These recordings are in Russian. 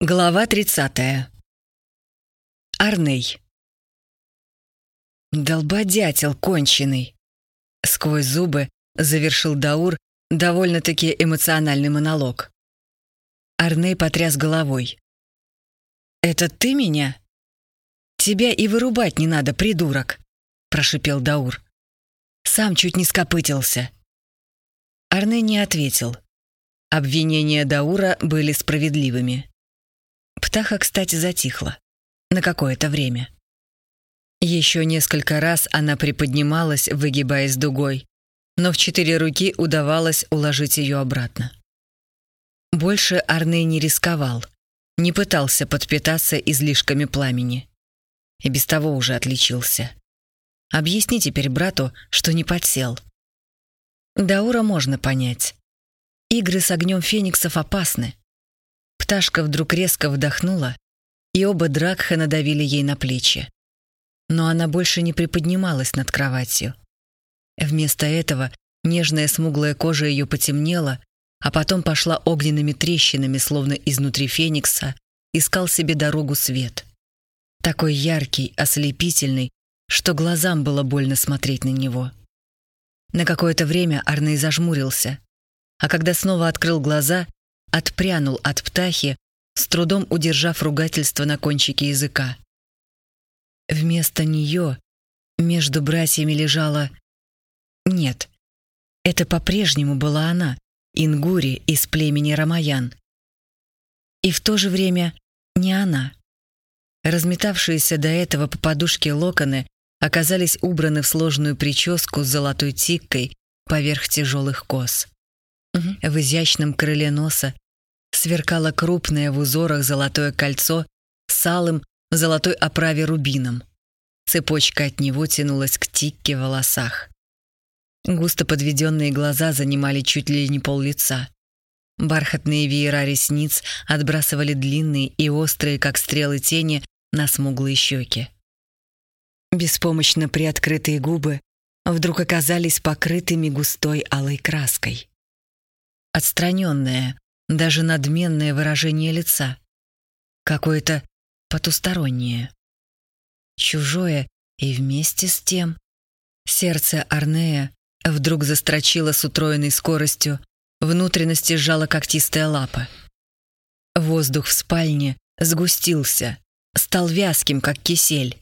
Глава 30. Арней. «Долбодятел конченый!» Сквозь зубы завершил Даур довольно-таки эмоциональный монолог. Арней потряс головой. «Это ты меня?» «Тебя и вырубать не надо, придурок!» прошипел Даур. Сам чуть не скопытился. Арней не ответил. Обвинения Даура были справедливыми. Птаха, кстати, затихла. На какое-то время. Еще несколько раз она приподнималась, выгибаясь дугой, но в четыре руки удавалось уложить ее обратно. Больше Арней не рисковал, не пытался подпитаться излишками пламени. И без того уже отличился. Объясни теперь брату, что не подсел. Даура можно понять. Игры с огнем фениксов опасны. Пташка вдруг резко вдохнула, и оба Дракха надавили ей на плечи. Но она больше не приподнималась над кроватью. Вместо этого нежная смуглая кожа ее потемнела, а потом пошла огненными трещинами, словно изнутри феникса, искал себе дорогу свет. Такой яркий, ослепительный, что глазам было больно смотреть на него. На какое-то время Арней зажмурился, а когда снова открыл глаза, отпрянул от птахи, с трудом удержав ругательство на кончике языка. Вместо нее между братьями лежала... Нет, это по-прежнему была она, Ингури из племени Рамаян. И в то же время не она. Разметавшиеся до этого по подушке локоны оказались убраны в сложную прическу с золотой тиккой поверх тяжелых кос. В изящном крыле носа сверкало крупное в узорах золотое кольцо с алым в золотой оправе рубином. Цепочка от него тянулась к тикке в волосах. Густо подведенные глаза занимали чуть ли не пол лица. Бархатные веера ресниц отбрасывали длинные и острые, как стрелы тени, на смуглые щеки. Беспомощно приоткрытые губы вдруг оказались покрытыми густой алой краской отстраненное, даже надменное выражение лица. Какое-то потустороннее. Чужое и вместе с тем сердце Арнея вдруг застрочило с утроенной скоростью, внутренности сжала когтистая лапа. Воздух в спальне сгустился, стал вязким, как кисель.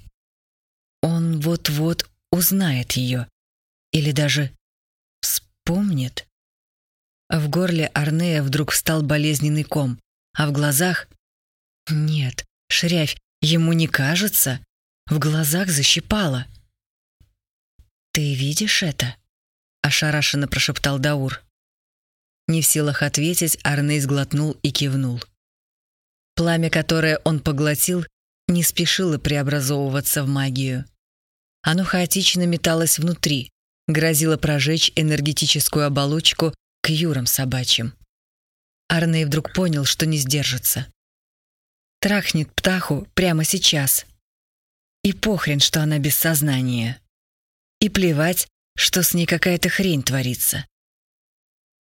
Он вот-вот узнает ее. Или даже вспомнит. В горле Арнея вдруг встал болезненный ком, а в глазах... Нет, шрявь, ему не кажется. В глазах защипало. «Ты видишь это?» — ошарашенно прошептал Даур. Не в силах ответить, Арней сглотнул и кивнул. Пламя, которое он поглотил, не спешило преобразовываться в магию. Оно хаотично металось внутри, грозило прожечь энергетическую оболочку к Юрам собачьим. Арней вдруг понял, что не сдержится. Трахнет птаху прямо сейчас. И похрен, что она без сознания. И плевать, что с ней какая-то хрень творится.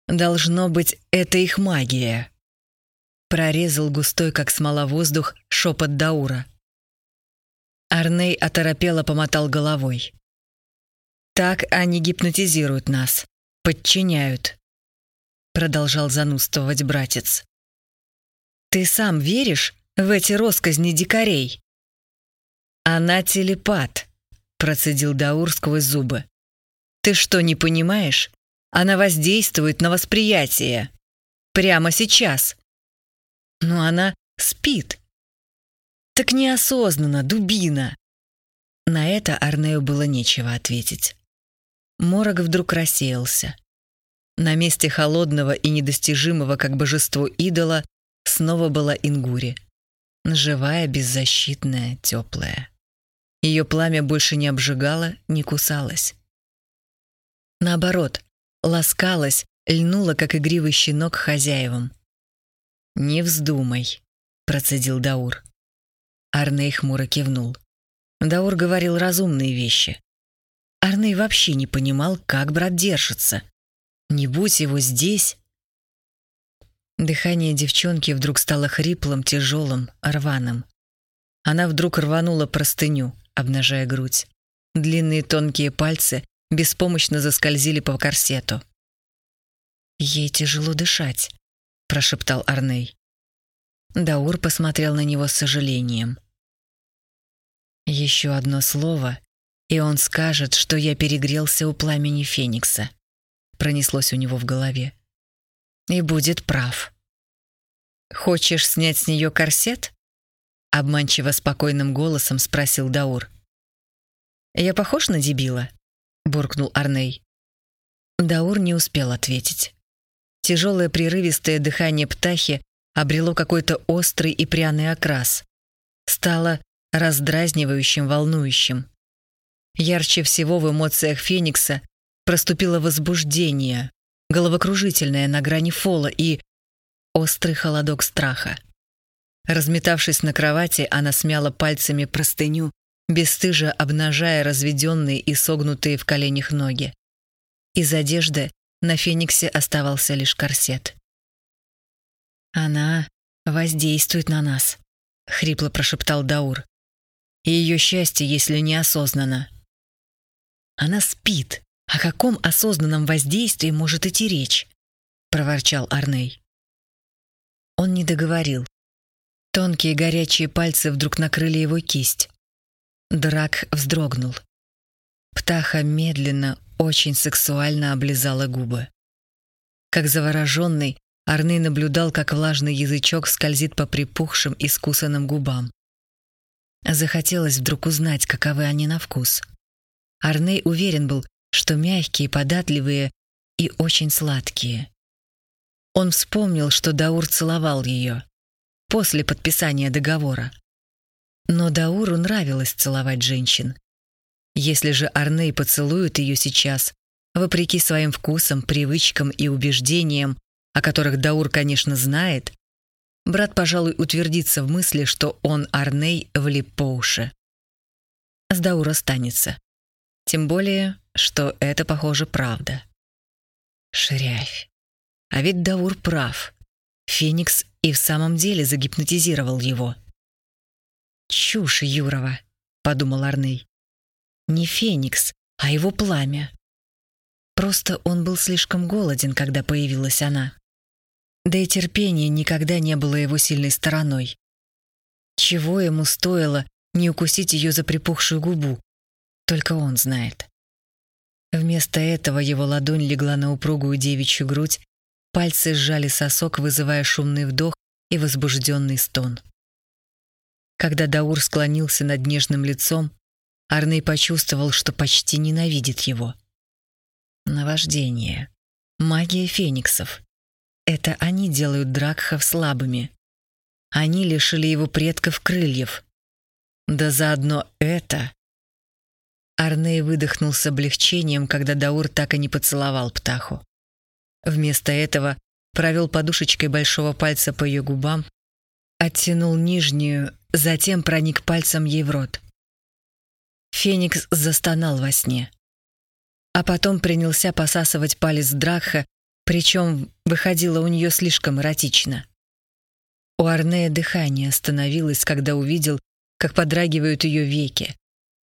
Должно быть, это их магия. Прорезал густой, как смола, воздух шепот Даура. Арней оторопело помотал головой. Так они гипнотизируют нас, подчиняют продолжал занудствовать братец. Ты сам веришь в эти росказни дикарей? Она телепат, процедил Даур сквозь зубы. Ты что, не понимаешь? Она воздействует на восприятие. Прямо сейчас. Но она спит. Так неосознанно, дубина. На это Арнею было нечего ответить. Морок вдруг рассеялся. На месте холодного и недостижимого, как божество идола, снова была Ингури. Живая, беззащитная, теплая. Ее пламя больше не обжигало, не кусалось. Наоборот, ласкалась, льнула, как игривый щенок, хозяевам. «Не вздумай», — процедил Даур. Арней хмуро кивнул. Даур говорил разумные вещи. Арней вообще не понимал, как брат держится — не будь его здесь... Дыхание девчонки вдруг стало хриплым, тяжелым, рваным. Она вдруг рванула простыню, обнажая грудь. Длинные тонкие пальцы беспомощно заскользили по корсету. «Ей тяжело дышать», — прошептал Арней. Даур посмотрел на него с сожалением. «Еще одно слово, и он скажет, что я перегрелся у пламени Феникса», — пронеслось у него в голове. «И будет прав». «Хочешь снять с нее корсет?» — обманчиво спокойным голосом спросил Даур. «Я похож на дебила?» — буркнул Арней. Даур не успел ответить. Тяжелое прерывистое дыхание птахи обрело какой-то острый и пряный окрас. Стало раздразнивающим, волнующим. Ярче всего в эмоциях Феникса проступило возбуждение, головокружительное на грани фола и острый холодок страха. Разметавшись на кровати, она смяла пальцами простыню, бесстыжо обнажая разведенные и согнутые в коленях ноги. Из одежды на Фениксе оставался лишь корсет. «Она воздействует на нас», — хрипло прошептал Даур. «И ее счастье, если неосознанно». «Она спит. О каком осознанном воздействии может идти речь?» — проворчал Арней. Он не договорил. Тонкие горячие пальцы вдруг накрыли его кисть. Драк вздрогнул. Птаха медленно, очень сексуально облизала губы. Как завороженный, Арней наблюдал, как влажный язычок скользит по припухшим и скусанным губам. Захотелось вдруг узнать, каковы они на вкус. Арней уверен был, что мягкие, податливые и очень сладкие. Он вспомнил, что Даур целовал ее после подписания договора. Но Дауру нравилось целовать женщин. Если же Арней поцелует ее сейчас, вопреки своим вкусам, привычкам и убеждениям, о которых Даур, конечно, знает, брат, пожалуй, утвердится в мысли, что он, Арней, влип по уши. С Даур останется. Тем более, что это, похоже, правда. Шрявь. А ведь Даур прав. Феникс и в самом деле загипнотизировал его. «Чушь, Юрова», — подумал Арней. Не Феникс, а его пламя. Просто он был слишком голоден, когда появилась она. Да и терпение никогда не было его сильной стороной. Чего ему стоило не укусить ее за припухшую губу? Только он знает. Вместо этого его ладонь легла на упругую девичью грудь, пальцы сжали сосок, вызывая шумный вдох и возбужденный стон. Когда Даур склонился над нежным лицом, Арней почувствовал, что почти ненавидит его. Наваждение. Магия фениксов. Это они делают Дракхов слабыми. Они лишили его предков крыльев. Да заодно это... Арней выдохнул с облегчением, когда Даур так и не поцеловал птаху. Вместо этого провел подушечкой большого пальца по ее губам, оттянул нижнюю, затем проник пальцем ей в рот. Феникс застонал во сне. А потом принялся посасывать палец Дракха, причем выходило у нее слишком эротично. У Арнея дыхание остановилось, когда увидел, как подрагивают ее веки,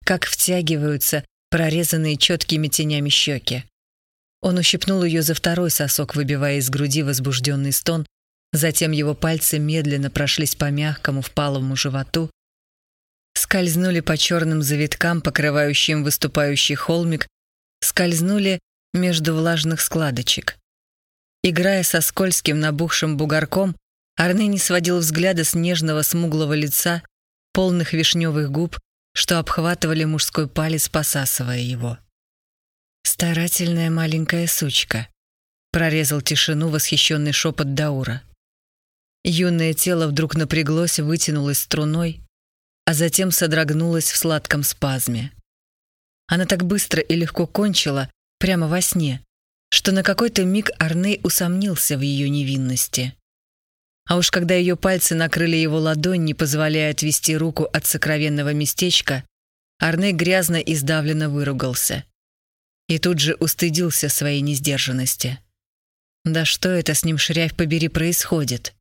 как втягиваются прорезанные четкими тенями щеки. Он ущипнул ее за второй сосок, выбивая из груди возбужденный стон, затем его пальцы медленно прошлись по мягкому впалому животу, скользнули по черным завиткам, покрывающим выступающий холмик, скользнули между влажных складочек. Играя со скользким набухшим бугорком, Арне не сводил взгляда с нежного смуглого лица, полных вишневых губ, что обхватывали мужской палец, посасывая его. «Старательная маленькая сучка», — прорезал тишину восхищенный шепот Даура. Юное тело вдруг напряглось, вытянулось струной, а затем содрогнулась в сладком спазме. Она так быстро и легко кончила, прямо во сне, что на какой-то миг Арней усомнился в ее невинности. А уж когда ее пальцы накрыли его ладонь, не позволяя отвести руку от сокровенного местечка, Арней грязно и сдавленно выругался. И тут же устыдился своей несдержанности. Да что это с ним, шрявь побери, происходит?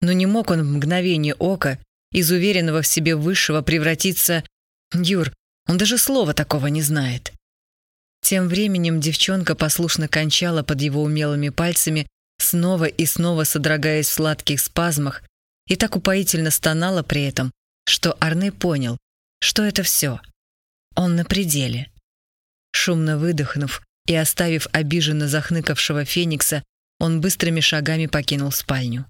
Но не мог он в мгновение ока из уверенного в себе высшего превратиться... Юр, он даже слова такого не знает. Тем временем девчонка послушно кончала под его умелыми пальцами, снова и снова содрогаясь в сладких спазмах, и так упоительно стонала при этом, что Арне понял, что это все. Он на пределе. Шумно выдохнув и оставив обиженно захныкавшего Феникса, он быстрыми шагами покинул спальню.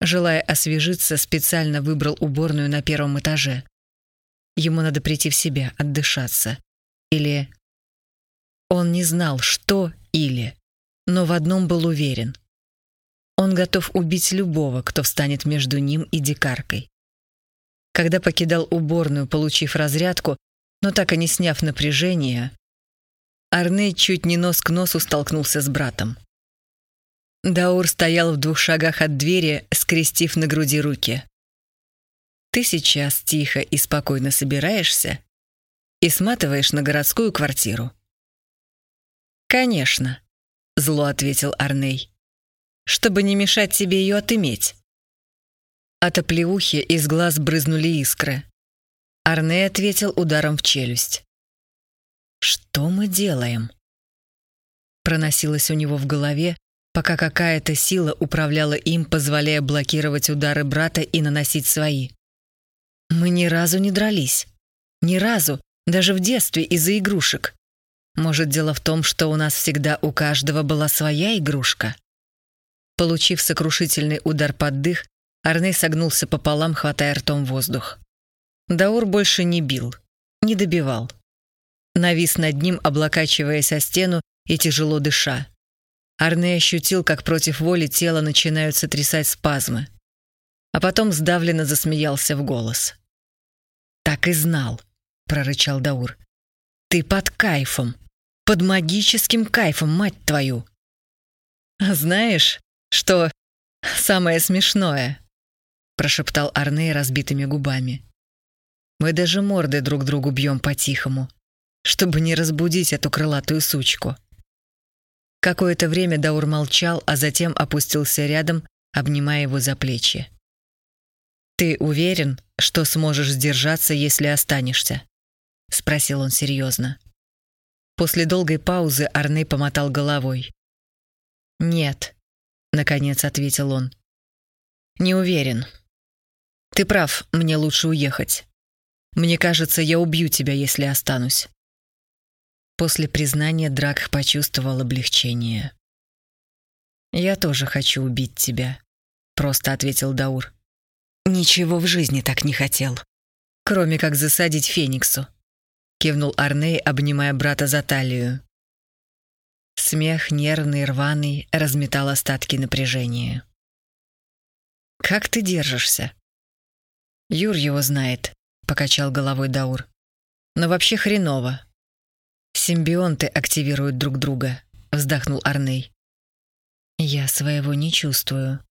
Желая освежиться, специально выбрал уборную на первом этаже. Ему надо прийти в себя, отдышаться. Или... Он не знал, что или, но в одном был уверен. Он готов убить любого, кто встанет между ним и дикаркой. Когда покидал уборную, получив разрядку, но так и не сняв напряжение, Арне чуть не нос к носу столкнулся с братом. Даур стоял в двух шагах от двери, скрестив на груди руки. «Ты сейчас тихо и спокойно собираешься и сматываешь на городскую квартиру». «Конечно», — зло ответил Арней, «чтобы не мешать тебе ее отыметь». От оплеухи из глаз брызнули искры. Арне ответил ударом в челюсть. «Что мы делаем?» Проносилось у него в голове, пока какая-то сила управляла им, позволяя блокировать удары брата и наносить свои. «Мы ни разу не дрались. Ни разу, даже в детстве из-за игрушек. Может, дело в том, что у нас всегда у каждого была своя игрушка?» Получив сокрушительный удар под дых, Арней согнулся пополам, хватая ртом воздух. Даур больше не бил, не добивал навис над ним, облокачиваясь о стену и тяжело дыша. Арне ощутил, как против воли тело начинают сотрясать спазмы. А потом сдавленно засмеялся в голос. «Так и знал», — прорычал Даур. «Ты под кайфом. Под магическим кайфом, мать твою!» «А знаешь, что самое смешное?» — прошептал Арне разбитыми губами. «Мы даже морды друг другу бьем по-тихому чтобы не разбудить эту крылатую сучку. Какое-то время Даур молчал, а затем опустился рядом, обнимая его за плечи. «Ты уверен, что сможешь сдержаться, если останешься?» — спросил он серьезно. После долгой паузы Арны помотал головой. «Нет», — наконец ответил он. «Не уверен. Ты прав, мне лучше уехать. Мне кажется, я убью тебя, если останусь. После признания Драк почувствовал облегчение. «Я тоже хочу убить тебя», — просто ответил Даур. «Ничего в жизни так не хотел, кроме как засадить Фениксу», — кивнул Арней, обнимая брата за талию. Смех нервный, рваный, разметал остатки напряжения. «Как ты держишься?» «Юр его знает», — покачал головой Даур. «Но вообще хреново. Симбионты активируют друг друга, вздохнул Арней. Я своего не чувствую,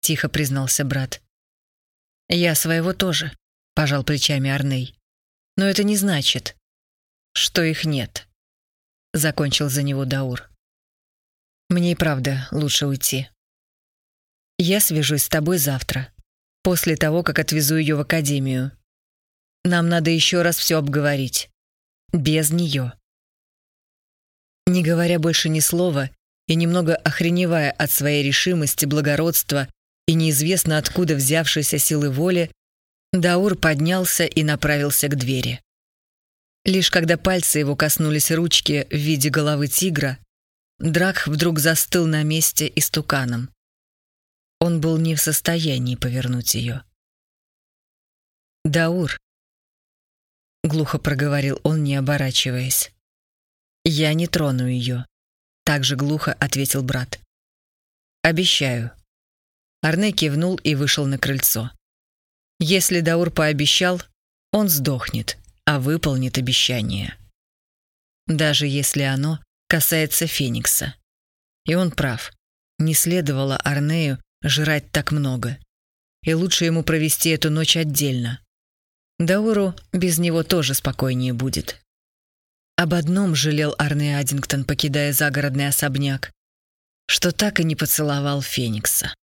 тихо признался брат. Я своего тоже, пожал плечами Арней. Но это не значит, что их нет, закончил за него Даур. Мне и правда лучше уйти. Я свяжусь с тобой завтра, после того, как отвезу ее в академию. Нам надо еще раз все обговорить. Без нее. Не говоря больше ни слова и немного охреневая от своей решимости, благородства и неизвестно откуда взявшейся силы воли, Даур поднялся и направился к двери. Лишь когда пальцы его коснулись ручки в виде головы тигра, Драк вдруг застыл на месте истуканом. Он был не в состоянии повернуть ее. «Даур», — глухо проговорил он, не оборачиваясь. «Я не трону ее», — также глухо ответил брат. «Обещаю». Арне кивнул и вышел на крыльцо. Если Даур пообещал, он сдохнет, а выполнит обещание. Даже если оно касается Феникса. И он прав. Не следовало Арнею жрать так много. И лучше ему провести эту ночь отдельно. Дауру без него тоже спокойнее будет. Об одном жалел Арне Аддингтон, покидая загородный особняк. что так и не поцеловал Феникса.